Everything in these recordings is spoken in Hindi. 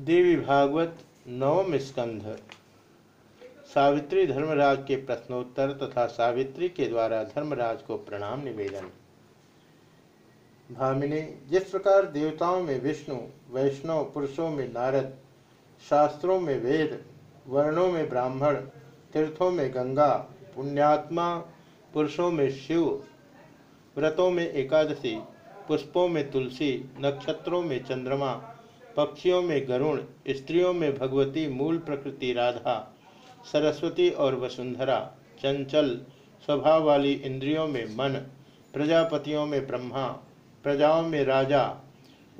देवी भागवत नवम स्कंध। सावित्री धर्मराज के प्रश्नोत्तर तथा सावित्री के द्वारा धर्मराज को प्रणाम निवेदन। भामिनी, जिस प्रकार देवताओं में विष्णु, वैष्णव, पुरुषों में नारद, शास्त्रों में वेद, वर्णों में ब्राह्मण, तीर्थों में गंगा, पुण्यात्मा, पुरुषों में शिव, व्रतों में एकादशी, पुष्पों में तुलसी, नक्षत्रों में चंद्रमा पक्षियों में गरुण, स्त्रियों में भगवती मूल प्रकृति राधा, सरस्वती और वसुंधरा, चंचल स्वभाव वाली इंद्रियों में मन, प्रजापतियों में ब्रह्मा, प्रजाओं में राजा,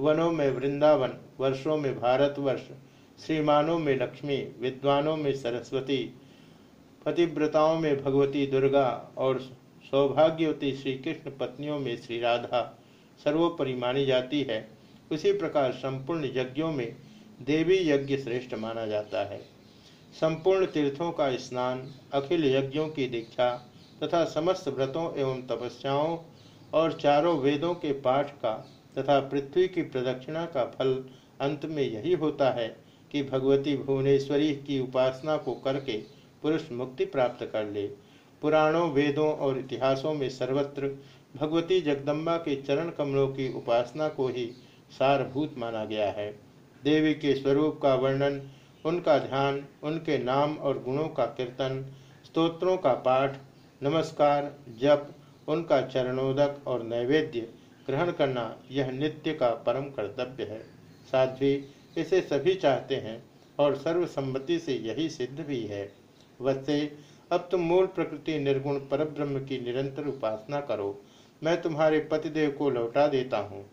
वनों में वृंदावन, वर्षों में भारतवर्ष, श्रीमानों में लक्ष्मी, विद्वानों में सरस्वती, पतिव्रताओं में भगवती दुर्गा और सौभाग्यवती श्री कृष्ण पत्नियों में श्री राधा, सर्वोपरि मानी जाती है। उसी प्रकार संपूर्ण यज्ञों में देवी यज्ञ श्रेष्ठ माना जाता है। संपूर्ण तीर्थों का स्नान, अखिल यज्ञों की दीक्षा तथा समस्त व्रतों एवं तपस्याओं और चारों वेदों के पाठ का तथा पृथ्वी की प्रदक्षिणा का फल अंत में यही होता है कि भगवती भुवनेश्वरी की उपासना को करके पुरुष मुक्ति प्राप्त कर ले। पुराणों, वेदों और इतिहासों में सर्वत्र भगवती जगदम्बा के चरण कमलों की उपासना को ही सारभूत माना गया है। देवी के स्वरूप का वर्णन, उनका ध्यान, उनके नाम और गुणों का कीर्तन, स्तोत्रों का पाठ, नमस्कार, जप, उनका चरणोदक और नैवेद्य ग्रहण करना, यह नित्य का परम कर्तव्य है। साध्वी इसे सभी चाहते हैं और सर्वसम्मति से यही सिद्ध भी है। वैसे अब तुम मूल प्रकृति निर्गुण परब्रह्म की निरंतर उपासना करो। मैं तुम्हारे पतिदेव को लौटा देता हूँ।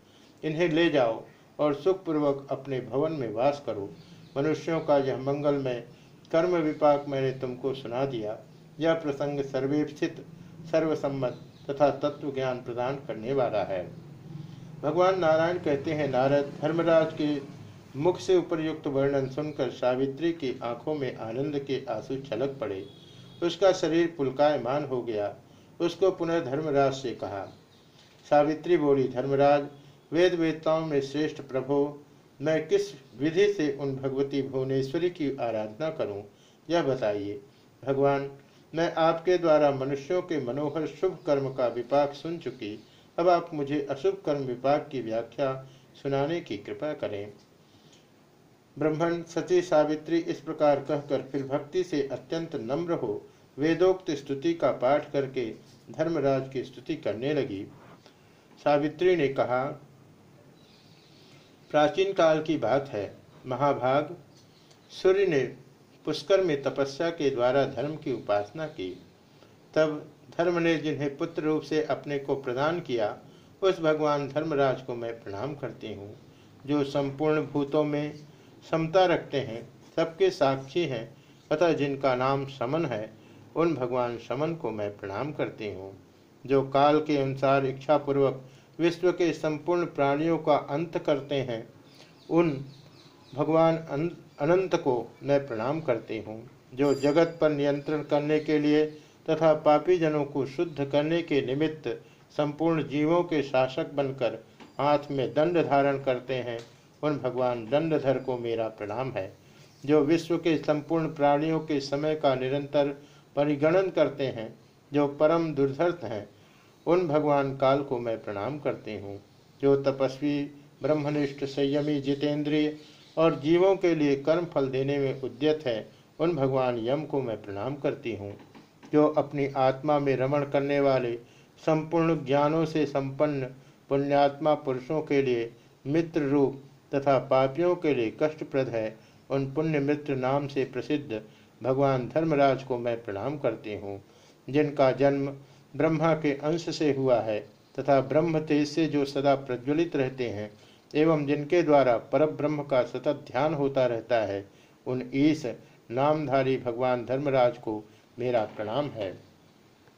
इन्हें ले जाओ और सुखपूर्वक अपने भवन में वास करो। मनुष्यों का यह मंगलमय कर्म विपाक मैंने तुमको सुना दिया। यह प्रसंग सर्वेक्षित, सर्वसम्मत तथा तत्व ज्ञान प्रदान करने वाला है। भगवान नारायण कहते हैं, नारद, धर्मराज के मुख से उपरयुक्त वर्णन सुनकर सावित्री की आँखों में आनंद के आँसू छलक पड़े। उसका शरीर पुलकायमान हो गया। उसको पुनः धर्मराज से कहा। सावित्री बोली, धर्मराज वेद वेदताओं में श्रेष्ठ प्रभो, मैं किस विधि से उन भगवती भुवनेश्वरी की आराधना करूँ, यह बताइए। भगवान, मैं आपके द्वारा मनुष्यों के मनोहर शुभ कर्म का विपाक सुन चुकी, अब आप मुझे अशुभ कर्म विपाक की व्याख्या सुनाने की कृपा करें। ब्रह्मण सती सावित्री इस प्रकार कहकर फिर भक्ति से अत्यंत नम्र हो वेदोक्त स्तुति का पाठ करके धर्मराज की स्तुति करने लगी। सावित्री ने कहा प्राचीन काल की बात है। महाभाग। सूर्य ने पुष्कर में तपस्या के द्वारा धर्म की उपासना की। तब धर्म ने जिन्हें पुत्र रूप से अपने को प्रदान किया, उस भगवान धर्मराज को मैं प्रणाम करती हूँ, जो संपूर्ण भूतों में समता रखते हैं, सबके साक्षी हैं अतः जिनका नाम समन है, उन भगवान समन को मैं प्रणाम करती हूँ, जो काल के अनुसार इच्छापूर्वक विश्व के संपूर्ण प्राणियों का अंत करते हैं। उन भगवान अनंत को मैं प्रणाम करती हूँ, जो जगत पर नियंत्रण करने के लिए तथा पापी जनों को शुद्ध करने के निमित्त संपूर्ण जीवों के शासक बनकर हाथ में दंड धारण करते हैं। उन भगवान दंडधर को मेरा प्रणाम है, जो विश्व के संपूर्ण प्राणियों के समय का निरंतर परिगणन करते हैं, जो परम दुर्धर्थ हैं। उन भगवान काल को मैं प्रणाम करती हूँ, जो तपस्वी, ब्रह्मनिष्ठ, संयमी, जितेंद्रिय और जीवों के लिए कर्म फल देने में उद्यत है, उन भगवान यम को मैं प्रणाम करती हूँ, जो अपनी आत्मा में रमण करने वाले संपूर्ण ज्ञानों से संपन्न पुण्यात्मा पुरुषों के लिए मित्र रूप तथा पापियों के लिए कष्टप्रद है, उन पुण्य मित्र नाम से प्रसिद्ध भगवान धर्मराज को मैं प्रणाम करती हूँ, जिनका जन्म ब्रह्मा के अंश से हुआ है तथा ब्रह्म तेज से जो सदा प्रज्वलित रहते हैं एवं जिनके द्वारा पर ब्रह्म का सतत ध्यान होता रहता है, उन ईश नामधारी भगवान धर्मराज को मेरा प्रणाम है।